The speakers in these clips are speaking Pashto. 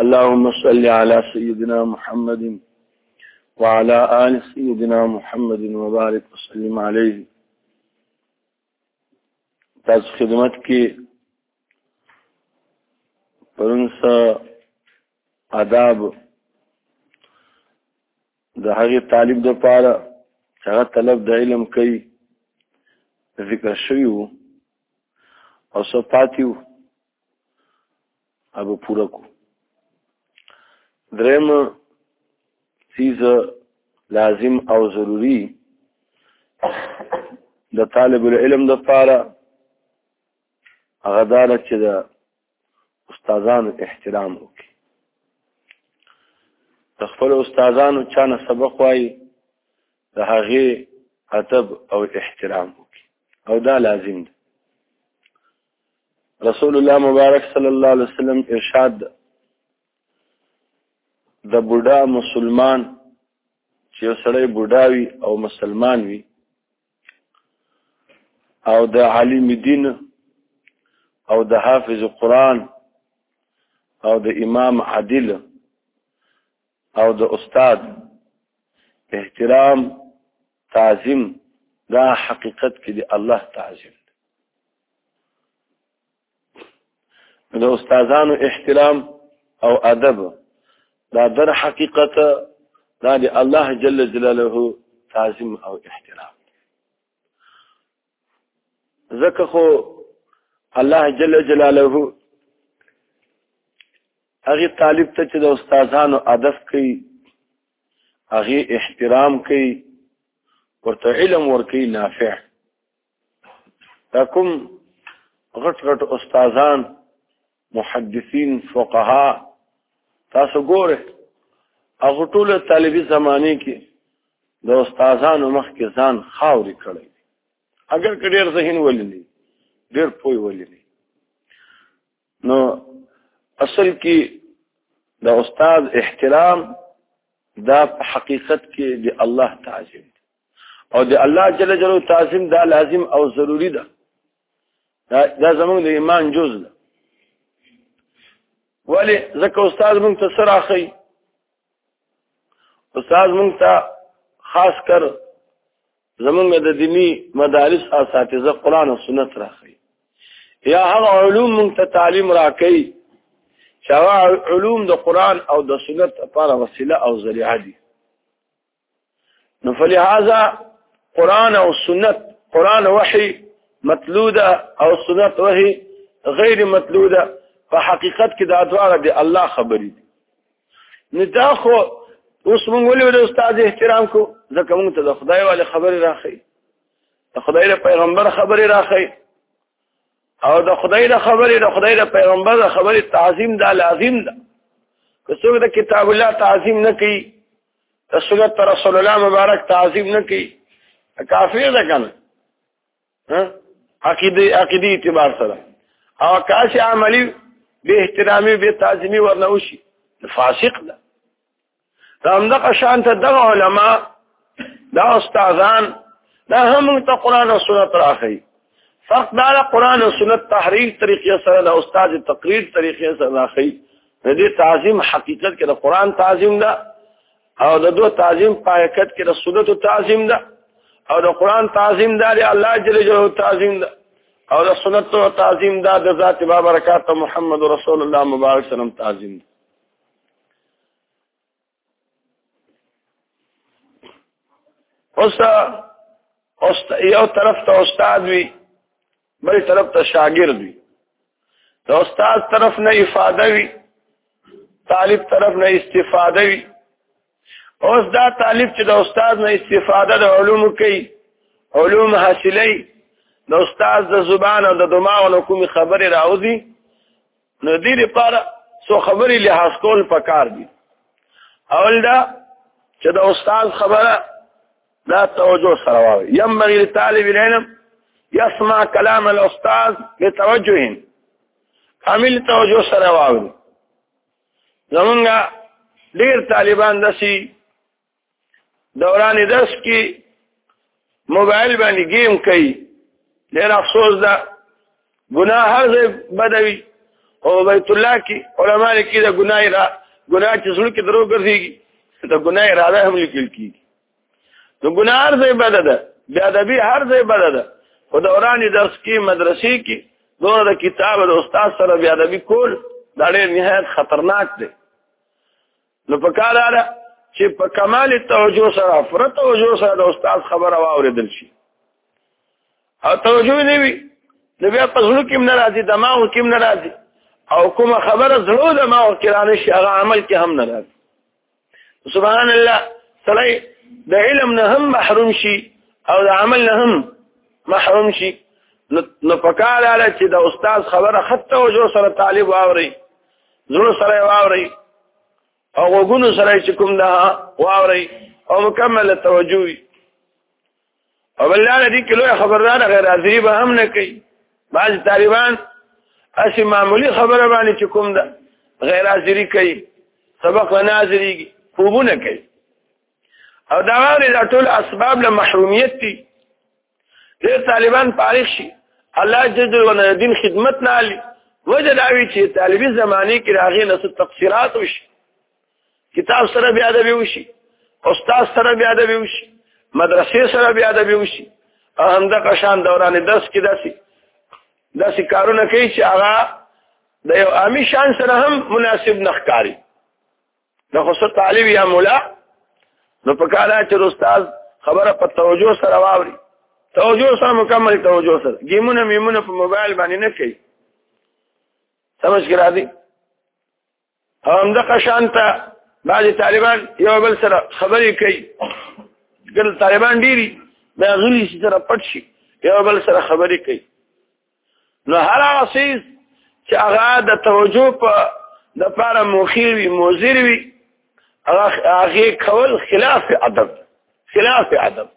اللهم صل على سيدنا محمد وعلى آل سيدنا محمد وبارك وسلم عليه تاسو خدمت کې پرنس آداب د هغه طالب د پاره چې هغه طلب د علم کوي ذکر شوی وو او څه پاتې وو هغه پورا کو درم چیز لازم او ضروری د طالب العلم د پاره هغه دار چې د استادانو احترام وکړي د خپل استادانو چانه سبق وایي د هغه ادب او احترام وکړي او دا لازم دی رسول الله مبارک صلی الله علیه وسلم ارشاد د بوډا مسلمان چې سړی بوډا وي او مسلمان وي او د عالم دین او د حافظ قرآن او د امام عادل او د استاد احترام تعظیم دا حقیقت کې دی الله تعظیم د استادانو احترام او ادب دا در حقیقت دا د الله جل جلاله تعظیم او احترام ځکه خو الله جل جلاله هغه طالب ته چې د استادانو ادب کوي هغه احترام کوي ورته علم ورکي نافع دا کوم غټ غټ استادان محدثین فقها تاسو ګوره هغه ټول طالبي زمانه کې د استادانو مخ کې ځان خاوري کړی اگر کډیر ذهن ولني ډیر پوي ولني نو اصل کې د استاد احترام دا په حقیقت کې د الله تعظیم او د الله جل جلاله تعظیم دا لازم او ضروری ده دا زموږ د ایمان جز ده ولی ځکه استاد موږ ته سره اخی استاد موږ ته خاص کر زموږ د دینی مدارس اساتذه قران او سنت راخی یا هغه علوم موږ ته تعلیم راکې چې علوم د قران او د سنت لپاره وسیله او ذریعہ دي نو فلهذا قران او سنت قران وحي مطلوده او سنت وحي غیر مطلوده په حقیقت کې دا دواړه د الله خبرې دي نو دا خو اوس موږ ولې د استاد احترام کو ځکه موږ ته د خدای والے خبرې راخی د خدای له پیغمبر خبرې راخی او د خدای له خبرې د خدای له پیغمبر خبرې تعظیم دا لازم ده که څوک د کتاب الله تعظیم نه کوي سنت رسول الله مبارک تعظیم نه کوي کافر ده کنه ها عقیده عقیده اعتبار سره او کاسي عملی به احترامي به تعظیمي ورنه وشي فاسق ده دا هم دغه شان ته دغه علما دا استادان دا هم ته قران او سنت راخي فرق دا ده قران او سنت تحریر طریقې سره د استاد تقریر طریقې سره راخی د دې تعظیم حقیقت کې د قران تعظیم ده او د دوه تعظیم په حقیقت کې د سنت تعظیم ده او د قران تعظیم ده د الله جل جلاله تعظیم ده او د سنت تعظیم ده د ذات بابرکات محمد رسول الله مبارک سلام تعظیم ده اوس اوس یو طرف ته استاد وي بل طرف ته شاګرد وي د استاد طرف نه افاده وي طالب طرف نه استفاده وي اوس دا طالب چې د استاد نه استفاده د علوم کوي علوم حاصلې د استاد د زبان او د دماغ له کوم خبرې راوځي نو دې لپاره څو خبرې لحاظ کول پکار دي اول دا چې د استاد خبره دا توجه سره واوري ينبغي لطالب العلم يسمع كلام الاستاذ بتوجه عامل توجه سره واوري زمونږ ډیر طالبان دسي دوران درس کې موبایل باندې گیم کوي ډېر افسوس ده ګناه هر ځای بدوي او بیت الله کې علما لیکي دا ګناه را ګناه چې زړه کې درو ګرځيږي دا ګناه اراده هم لیکل کیږي نو ګناه هر ځای بد ده بیا ادبي هر ځای بد ده خو دوران درس کې مدرسې کې دوه د کتاب او استاد سره بیا ادبي کول دا ډېر نهایت خطرناک دی نو په کار ده چې په کمال توجه سره فرت توجه سره د استاد خبره واوریدل شي او توجه نه وي نو بیا په زړه کې نه راځي دماغ کې نه راځي او کوم خبره زړه د ما او کرانه شي هغه عمل کې هم نه راځي سبحان الله سړی د علم نه هم محروم شي او د عمل نه هم محروم شي نو پکاله چې د استاد خبره خط توجه سره طالب واوري زړه سره واوري او وګونو سره چې کوم ده واوري او مکمل توجه وي او بل نه دي کله خبردار غیر حاضری به هم نه کوي بعض طالبان اسی معمولی خبره باندې چې کوم ده غیر حاضری کوي سبق وناظریږي خوبونه کوي او دا غیر ټول اسباب له محرومیت دي ډېر طالبان فارغ شي الله جل وعلا دین خدمت نه علي وجه دا وی چې طالبي زمانه کې راغې نه څه تقصيرات وشي کتاب سره بیا ادب وشي استاد سره بیا ادب وشي مدرسې سره بیا ادب وشي هم د قشان دوران درس کې داسي داسي کارونه کوي چې هغه د یو عامي شان سره هم مناسب نخکاری د خصوص طالب یا مولا نو په کار چې استاد خبره په توجه سره واوري توجه سره مکمل توجه سره گیمونه میمونه په موبایل باندې نه کوي سمجھ کې راځي هم د قشانته بعض طالبان یو بل سره خبرې کوي ګل طالبان ډیری بیا غلی سره پټ شي یو بل سره خبرې کوي نو هر هغه سیز چې هغه د توجه په د پاره مخیر وي موزیر وي هغه کول خلاف ادب خلاف ادب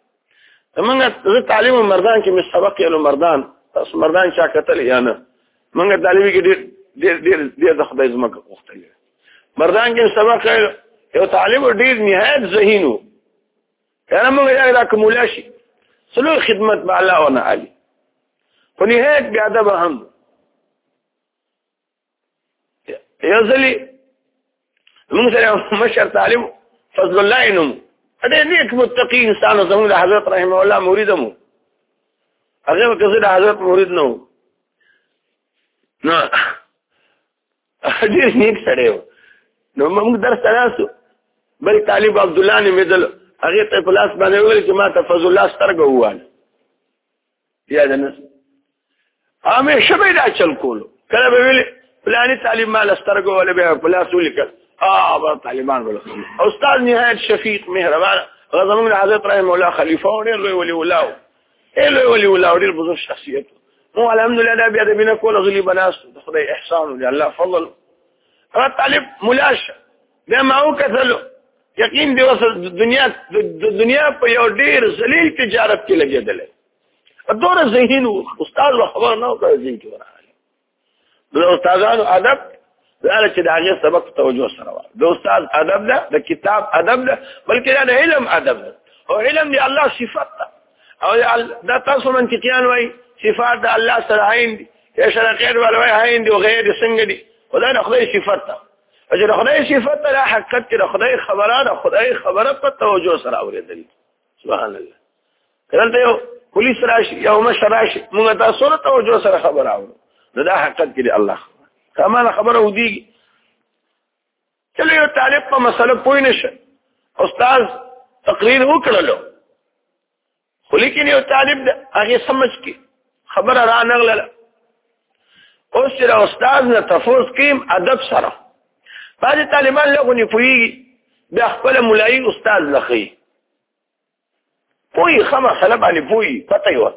موږ زه تعلیم مردان کې مې سبق یې مردان تاسو مردان چا کتل یا نه موږ تعلیم کې ډېر ډېر ډېر ډېر د خدای زما وختل مردان کې سبق یو طالب ډېر نهایت ذهینو یاره موږ یې دا کومولا شي سلو خدمت به الله ونه علي خو نهایت بیا ده به هم یو ځلې موږ سره مشر طالب فضل الله نوم دې نیک متقی انسان زموږ د حضرت رحم الله مرید مو هغه کزه د حضرت مرید نو نه ډیر نیک سره و نو موږ درس تراسو بل طالب عبد الله نه مدل هغه ته په لاس باندې ویل چې ما ته فضل الله سترګ ووال یا دنس همیشه به دا چل کولو کله به ویل پلاني طالب مال سترګ ولا به په لاس ولیکل اه طالبان ولا استاد نهایت شفیق مهربان غزمون حضرت رحم الله خلیفہ ورې ویل ولاو اله ولي ولا ډیر بزرګ شخصیت نو الحمدلله دا بیا د بنا کول غلی بناس د خدای احسان دی الله فضل را طالب ملاش دا ما او کثلو یقین دی وس دنیا د دنیا په یو ډیر ذلیل تجارت کې لګیدل دوره ذهین استاد خبر نه او ذهین کې د استادانو ادب دا چې د هغه سبق توجه سره و د استاد ادب ده د کتاب ادب ده بلکې دا د علم ادب ده او علم دی الله صفات ده او دا تاسو من کې کیان وای صفات د الله سره عین دي یا شرقین ولوی عین دي او غیر څنګه دي خدای نه خدای صفات ده چې د خدای صفات ده حقیقت کې د خدای خبره ده خدای خبره په توجه سره اورېدل سبحان الله کله ته یو پولیس راشي یو مشر راشي موږ تاسو سره توجه سره خبر اورو نو دا حقیقت کې الله کمال خبره ودی کله یو طالب په مسله پوه نشه استاد تقریر وکړلو خو لیکن یو طالب د هغه سمج کې خبره را نغله اوس چې استاد نه تفوس کیم ادب سره بعضې طالبان لغونې پوهېږي بیا خپله ملایي استاد لخي پوي خمه خلا باندې پوي پته یو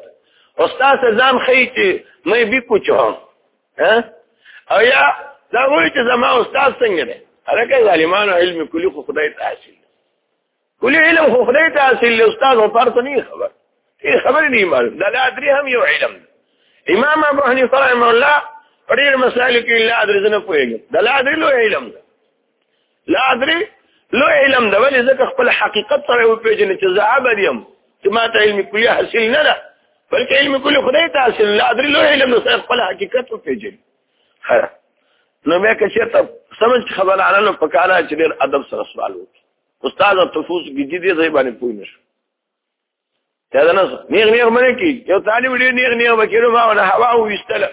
استاد ځان خي چې مې بي کوچو ها او یا دا وایي چې زما استاد څنګه دی هغه ظالمانو علم کلی خو خدای ته حاصل کلی علم خو خدای ته حاصل استاد او فرض نه خبر هي خبر نه مال دا لا ادري هم یو علم امام ابو حنیفه رحمه الله پرې مسائل کې لا ادري نه پوهیږي دا لا ادري لو علم ده لا ادري لو علم د ولې ځکه خپل حقیقت سره و پیژنې چې زه عبد یم چې ما ته علم کلی حاصل نه ده بلکې علم کلی خدای ته حاصل لا ادري لو علم نو سره خپل حقیقت و پیژنې خره نو مې که چېرته سمج خبره علی نو پکاره چې ډېر ادب سره سوال وکړي استاد تفوس ګیدی دې ځای باندې پوه نشو دا نه نیغ نیغ باندې کی یو طالب ډیر نیغ نیغ وکړو ما ولا هوا وستله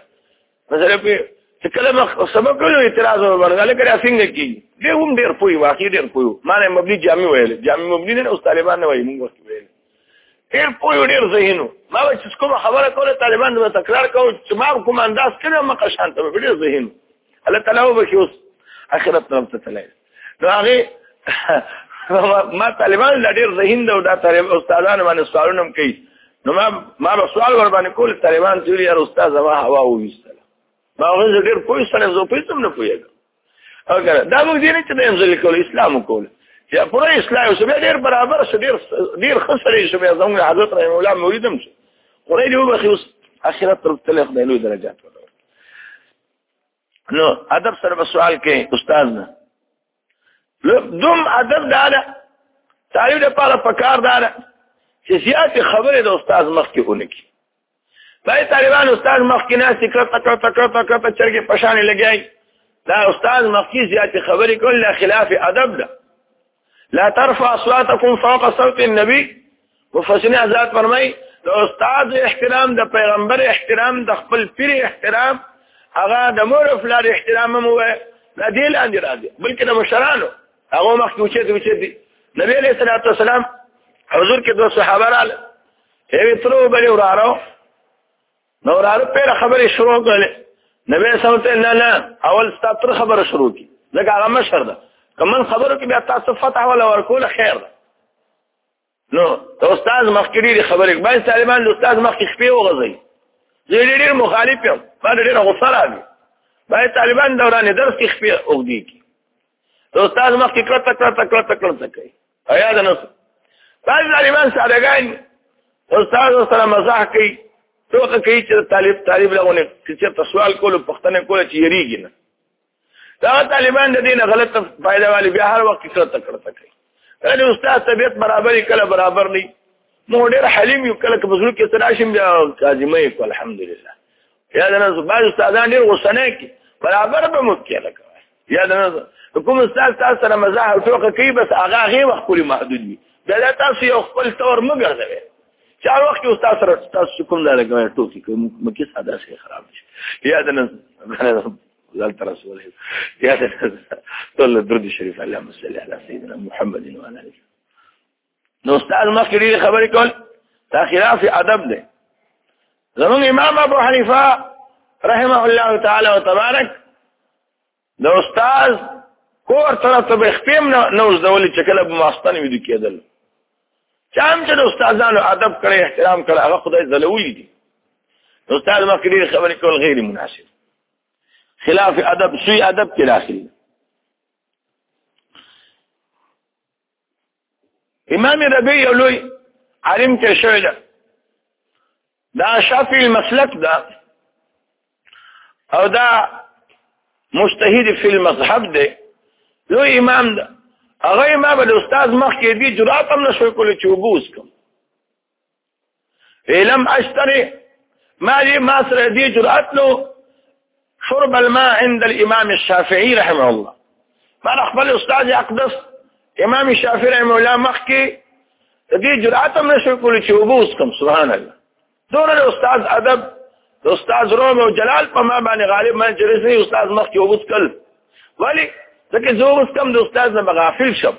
مثلا په کله مخ سبق کړو اعتراض ورغله کړه څنګه کی دی هم ډیر پوي واقعي ډیر پوي ما نه مبني جامع ویل جامع مبني نه اوس طالبان نه وایي موږ وخت ویل ډیر پوي ډیر ذهینو ما چې کوم خبره کوله طالبان نو تکرار کو چې ما کوم انداز کړو مقشان ته ډیر ذهینو الله تعالی وبخي اوس اخرت طرف ته تللی نو هغه ما طالبان لا ډیر ذهین دا د طالب استادان باندې سوالونه هم کوي نو ما ما به سوال ور باندې کول طالبان چې یار استاد زما هوا وېستله ما هغه ډیر پوه سره زه پوه سم نه پوهیږم او کنه دا موږ دې نه چې د انځل کول اسلام کول چې پوره اسلام اوس به ډیر برابر شو ډیر ډیر خسرې شو به زموږ حضرت رحم الله مولیدم شو خو دې وبخي اوس اخرت تر تلخ د لوی درجات نو ادب سره په سوال کې استاد نه دوم ادب دا ده تعلیم لپاره پکار دا ده چې زیات خبره د استاد مخ کې ونه کی بای طالبان استاد مخ کې نه سکرت تکړه تکړه تکړه په چرګ پشان لګیای دا استاد مخ کې زیات خبرې کول خلاف ادب ده لا ترفع اصواتكم فوق صوت النبي مفسرین آزاد فرمای د استاد احترام د پیغمبر احترام د خپل پیر احترام هغه د مور او فلار احترام مو وای د دې لاندې راځي بلکې د مشرانو هغه مخ کې وچې وچې دي نبی علیہ الصلوۃ والسلام حضور کې دوه صحابه رااله یوه ترو بلې ورارو نو راغله پیره خبرې شروع کړې نبی سمته نه نه اول ستاسو تر خبره شروع کی ځکه هغه مشر ده کمن خبرو کې بیا تاسو فتح ولا ورکول خیر ده نو استاد مخکړي خبرې باید طالبان د استاد مخکې شپې وغځي زه ډېر مخالف یم ما ډېر غوسه راغی باید طالبان دوران درس کې شپې وغږي استاد مخکې کړه تکړه تکړه تکړه کوي ایا دا نو بعض طالبان سادهګان استاد سره مزاح کوي توګه کوي چې طالب طالب لغونه چې سوال کولو پښتنه کوله چې یریږي نه دا طالبان د دین غلط فائدہ والی بیا هر وخت سره تکړه کوي کله استاد طبيعت برابرې کله برابر نه مو ډېر حلیم یو کله په زړه کې تراشم بیا کاظمه یو الحمدلله یا د نن بعض استادان ډېر غوسه نه کوي برابر به مو کې لکه یا د نن کوم استاد تاسو سره مزاح او ټوکه کوي بس هغه هغه وخت پورې محدود وي دا تاسو یو خپل تور مو ګرځوي چا وخت یو تاسو سره تاسو کوم دا لګوي ټوکی کوم مکه ساده شي خراب شي یا د نن زال ترى سؤال يا تولى الدرد الشريف اللهم صل على سيدنا محمد وعلى اله نو استاد مخکې ډېرې خبرې کول دا خلاف ادب دی زمونږ امام ابو حنیفه رحمه الله تعالی او تبارک د استاد کور طرف ته به خپم نه اوس دولې چې کله به ماستان ویدو کېدل چام چې د استادانو ادب کړي احترام کړي هغه خدای زلوي دي استاد مخکې ډېرې خبرې کول غیر مناسب خلاف ادب سوی ادب کې داخلي امام ربی یو لوی عالم ته شوی ده دا شافعي المسلک ده او دا مجتهد فی المذهب ده لوی امام ده هغه امام د استاد مخ کې دی جرأت هم نشو کولای چې وبوس کوم لم اشتري ما لي ما سره دي جرأت نو شرب الماء عند الامام الشافعي رحمه الله ما خپل استاد اقدس امام الشافعي رحمه الله مخکي دې جرأت هم نشو کولی چې وبوس کوم سبحان الله دور استاد ادب استاد روم او جلال په ما باندې غالب من جرسي استاد مخکي وبوس کړ ولی ځکه زه اوس کم د استاد نه غافل شم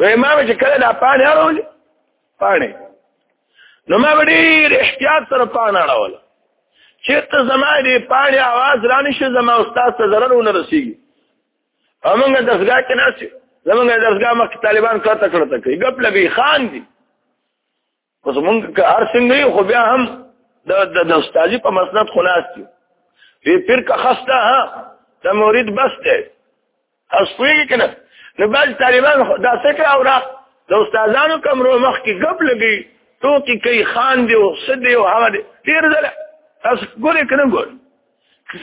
نو امام چې کله دا پانه اړول پانه نو ما ډیر احتیاط سره پانه اړول چې ته زما دې پانه आवाज رانه شي زما استاد ته ضرر ونه رسیږي امونګه دسګه کې ناشي زمونږ درسګه مخ طالبان کړه تکړه تکړه غپ لګي خان دي اوس مونږ که هر څنګه یو خو بیا هم د د استادی په مسند خلاص دي وی پیر کا خسته ها د مورید بس دی اسوی کنه نو باز طالبان دا سکه او را د استادانو کمرو مخ کې غب لګي ټوکی کوي خان دی او سد دی او هغه دی تیر ځله تاسو ګورې کنه ګور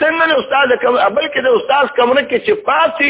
څنګه استاد کوم بلکې د استاد کمره کې چې پاتې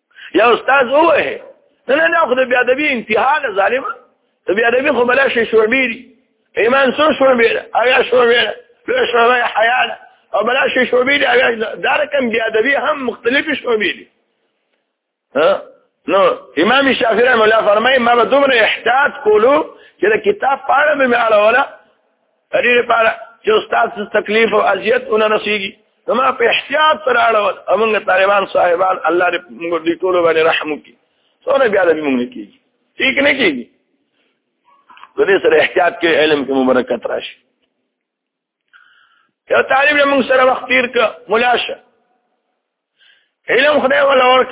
یا استاد ووه نه نه خو د بیا ادبي انتها نه ظالم د بیا ادبي خو بلا شي شعبي دي ایمان سو شعبي ده هغه شعبي ده له شعبي حیا ده او بلا شي شعبي دي هغه دا رقم بیا ادبي هم مختلف شعبي دي ها نو امام شافعي رحمه الله فرمایي ما به دومره احتیاط کولو چې د کتاب پاړه به مې اړوله دې لپاره چې استاد څه تکلیف او اذیت ونه رسیږي نو ما په احتیاط سره اړول امنګ طالبان صاحبان الله دې موږ دې ټول باندې رحم وکړي سونه بیا دې موږ نه کیږي ٹھیک نه کیږي نو دې سره احتیاط کې علم کې مبارکت راشي یو طالب له موږ سره وخت تیر ک ملاشه علم خدای ولا ورک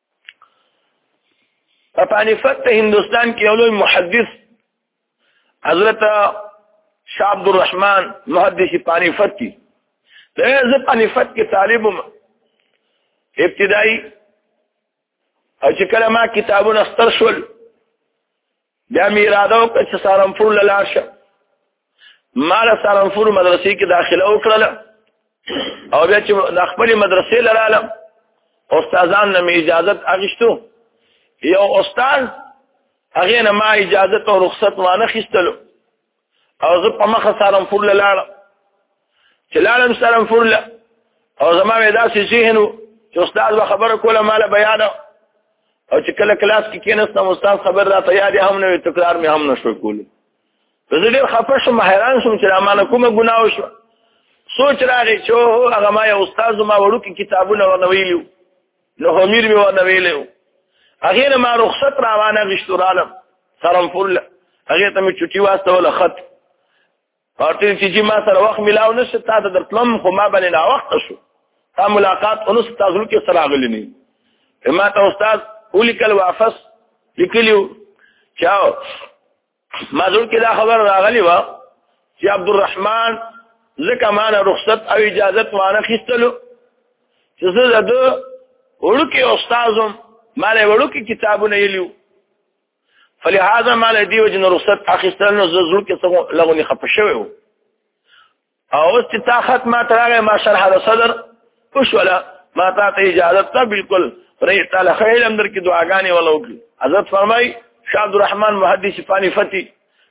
په پانیفت ته هندستان کې یو لوی محدث حضرت شاه عبد الرحمن محدث پانیفت کی دا زه پانیفت کې طالب وم ابتدایي او چې کله ما کتابونه ستر شول بیا مې اراده وکړه چې سارنپور له لاړ شم ما له سارنپور مدرسې کې داخله وکړله او بیا چې د خپلې مدرسې له رالم استادان نه مې اجازت اخیستو یو استاد هغې نه ما اجازت او رخصت وانه خیستلو او زه په مخه سالم فور لاړم چې لاړم سالم فور له او زما مې داسې ذهن و چې استاد به خبره کوله مال بیان او چې کله کلاس کې کېناستم استاد خبر را ته یاد هم نه تکرار مې هم نشو کولی زه ډېر خفه شوم حیران شوم چې امانه کومه ګناه وشو سوچ راغی چې هغه ما یو استاد ما وړو کې کتابونه ورنویلیو نو امیر مې ورته ویلی و هغې نه ما رخصت را وانه غشتو رالم سرم فل هغې ته مې چټي واستوله خط پارټي چې جی ما سره وخت ملاو نشته تا ته درتلم خو ما باندې نا وخت شو تا ملاقات اونس تاسو کې سره غلی نه ما ته استاد ولیکل وافس لیکلیو چاو مازون کې دا خبر راغلی و چې عبدالرحمن ځکه مانه رخصت او اجازت مانه خستلو چې زه د وړوکي استادم مال وړوکي کتابونه یلیو فلهذا مال دی وجن رخصت اخستل نو زړه کې څنګه لغونی خپ شوی و او اوس چې تا خط ما ته راغی ما شرح د صدر وشوله ما تا ته اجازه ته بالکل پرې تعالی خیر اندر کې دعاګانې ولا وکړي حضرت فرمای شاه عبدالرحمن محدث فانی فتی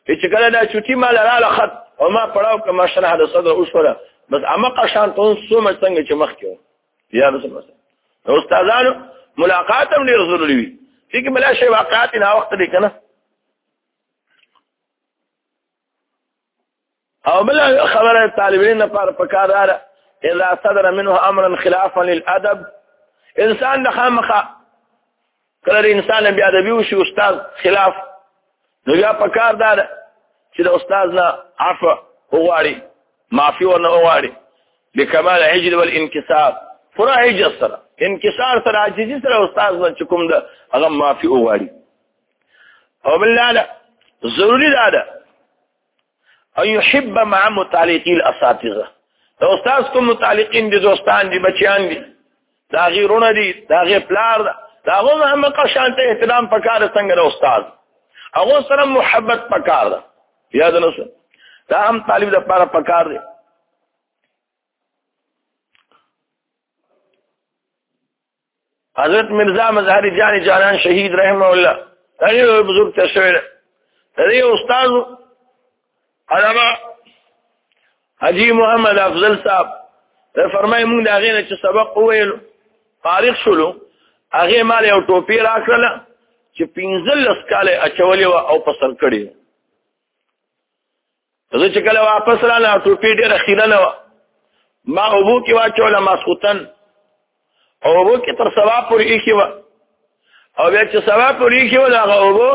چې کله دا چټي ما لاله خط او ما پړاو کما شرح د صدر وشوله بس امقه شان ته سوم څنګه چې مخ کې یا بس بس استادانو ملاقات هم ډیر ضروری وي چې بلا شی واقعات نه وخت دی کنه او بل خبره طالبین لپاره پکار ده اذا صدر منه امر خلافا للادب انسان د خامخه کله انسان بیا د بیو شي استاد خلاف نو بیا پکار ده چې د استاد نه عفو وغواړي معافي ورنه وغواړي لکمال عجل والانکسار پورا عجز سره انکسار سره عاجزي سره استاد نه چکم ده هغه معافي وغواړي او بل لا ضروري ده ان يحب مع متعلقي الاساتذه دا استاد کوم متعلقین دي دوستان دي بچیان دي دا غیرونه دي دا غیر پلار ده دا غو هم قشان ته احترام پکار څنګه د استاد هغه سره محبت پکار ده یاد نه سو دا هم طالب د پاره پکار دی حضرت مرزا مظهری جان جانان شهید رحم الله دغه بزرگ تشویر دغه استاد علامه حجی محمد افضل صاحب ته فرمای مونږ دا غینه چې سبق وویل فارغ شولو هغه مال یو ټوپی راکړل چې 15 کال اچولې او پسند کړی زه چې کله واپس را نه ټوپی ډېر خیره نه و ما اوبو کې واچوله ماسخوتن او اوبو کې تر سبا پورې ایښې وه او بیا چې سبا پورې ایښې وه د هغه اوبو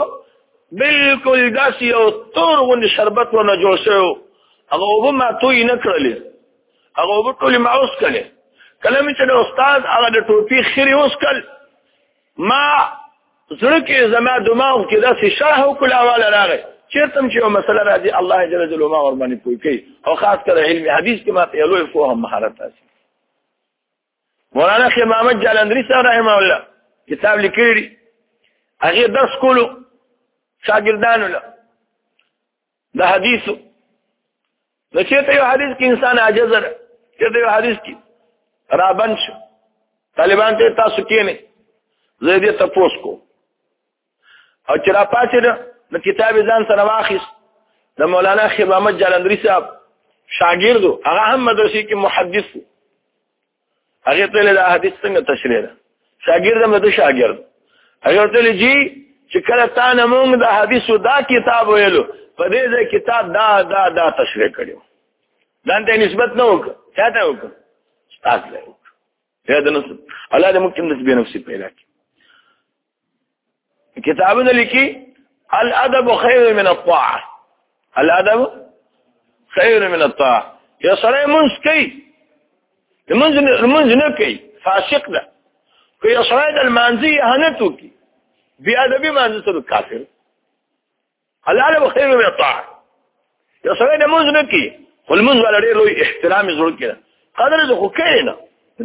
بلکل داسې یو تور غوندې شربت ونه جوړ شوی و هغه اوبه ما توی نه کړلې هغه اوبه ټولې ما اوس کړلې کله مې چې د استاد هغه د ټوپي خیرې اوس کړل ما زړه کې زما دماغ کې داسې شرح وکړ حواله راغی چیرته چې یو مسله راځي الله جل جلاله ما ور باندې پوي کوي او خاص کر علم حدیث کې ما ته یو لوی فهم مهارت حاصل مولانا شیخ محمد جالندری صاحب رحمه الله کتاب لیکلی هغه درس کولو شاګردانو له دا حدیث نو چې ته یو حدیث کې انسان عاجز ده چې ته یو حدیث کې رابن شو طالبان ته تاسو کې نه زه دې تپوس کو او چې را پاتې ده نو کتاب ځان سره واخیس د مولانا خیر محمد جلندری صاحب شاګردو هغه هم مدرسې کې محدث هغه ته له حدیث څنګه تشریح ده شاګرد هم د شاګرد هغه ته لږی چې کله تا نه مونږ د حدیثو دا کتاب ویلو په دې ځای کتاب دا دا دا تشریح کړو دانته نسبت نه وک چاته وک تاسو له وک دا د نس الله دې موږ څنګه نسبت پیدا کړي کتابونه لیکي الادب خیر من الطاعه الادب خیر من الطاعه یا سره منځ کوي منځ منځ نه کوي فاسق ده که یا سره د منځي اهانت وکي بیا د به منځ سره کافر الله له خیر او طاع یو سره د موږ نه کی خپل موږ ولا ډیر لوی احترام زړه کړه قدر زه خو کینه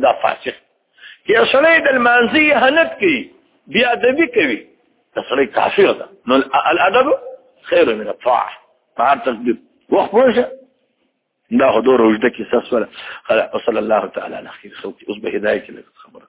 دا فاسق یو سره د المانزی هنت کی بیا ادبی کوي دا سره کافر ده نو الادب خیر من الطاعه طاعه تدبیر وخت پوهه دا حضور وجدك يساس ولا وصلى الله تعالى على خير خلقي أصبح هداية لك خبرك